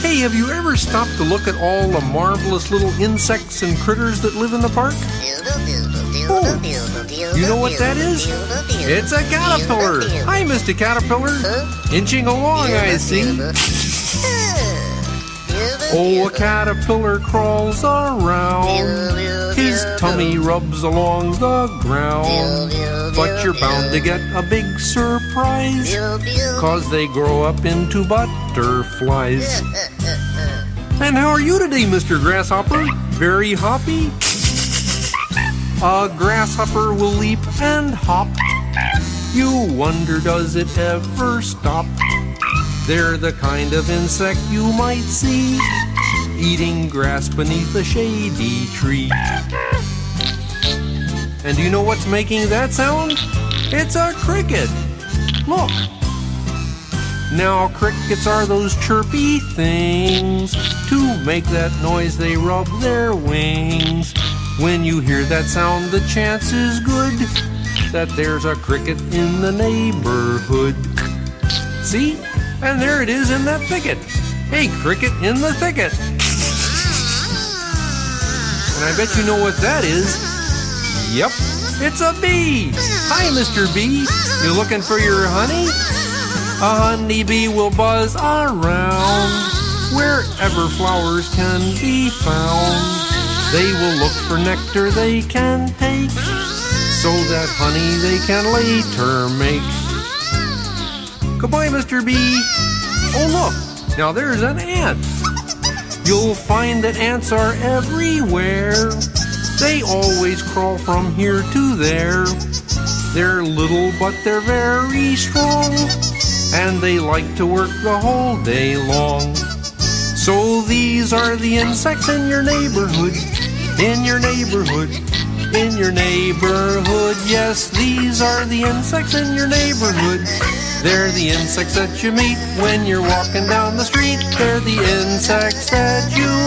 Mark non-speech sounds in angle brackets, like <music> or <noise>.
Hey, have you ever stopped to look at all the marvelous little insects and critters that live in the park? Oh, you know what that is? It's a caterpillar. Hi, Mr. Caterpillar. Inching along, I see. <laughs> Oh, a caterpillar crawls around. His tummy rubs along the ground. But you're bound to get a big surprise. Cause they grow up into butterflies. And how are you today, Mr. Grasshopper? Very hoppy? A grasshopper will leap and hop. You wonder, does it ever stop? They're the kind of insect you might see eating grass beneath a shady tree. And do you know what's making that sound? It's a cricket. Look. Now, crickets are those chirpy things. To make that noise, they rub their wings. When you hear that sound, the chance is good that there's a cricket in the neighborhood. See? And there it is in that thicket. Hey, cricket in the thicket. And I bet you know what that is. Yep, it's a bee. Hi, Mr. Bee. You looking for your honey? A honeybee will buzz around wherever flowers can be found. They will look for nectar they can take so that honey they can later make. Goodbye, Mr. Bee. Oh, look, now there's an ant. You'll find that ants are everywhere. They always crawl from here to there. They're little, but they're very strong, and they like to work the whole day long. So these are the insects in your neighborhood, in your neighborhood, in your neighborhood. Yes, these are the insects in your neighborhood. They're the insects that you meet when you're walking down the street. They're the insects that you.